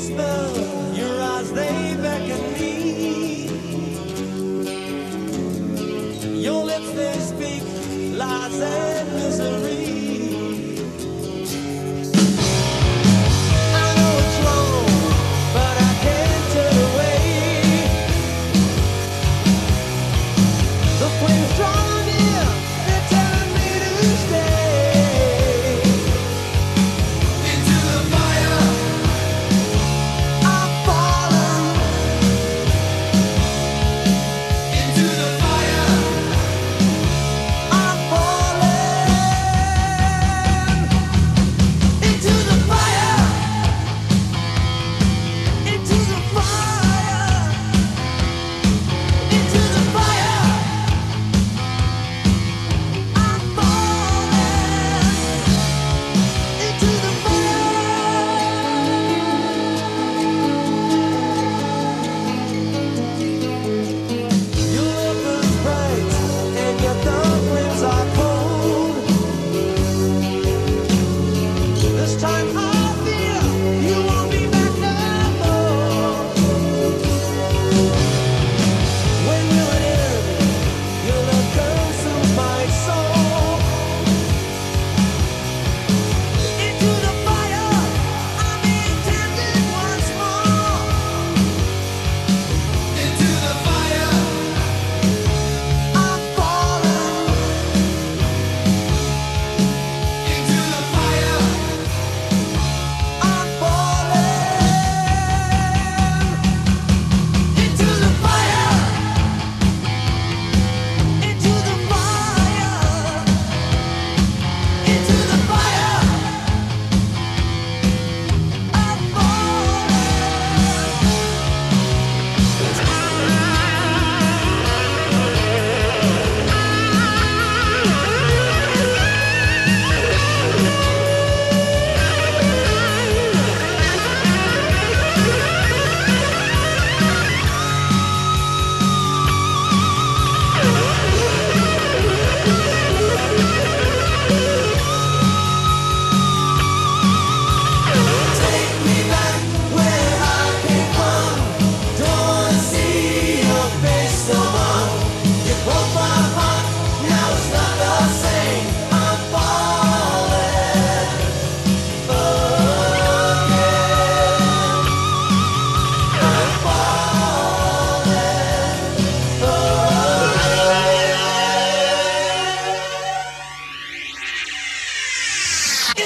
spell.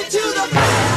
Into the.